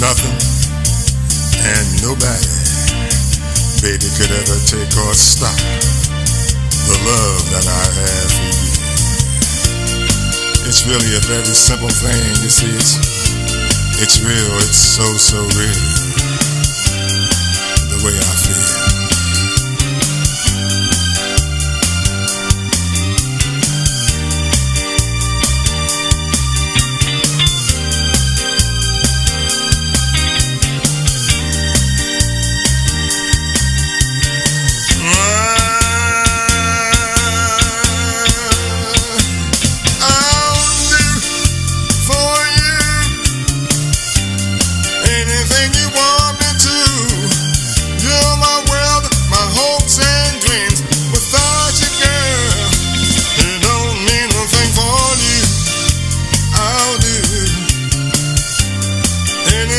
nothing and nobody, baby, could ever take or stop the love that I have for you. It's really a very simple thing. You see, it's it's real. It's so so real. The way I feel.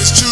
It's true.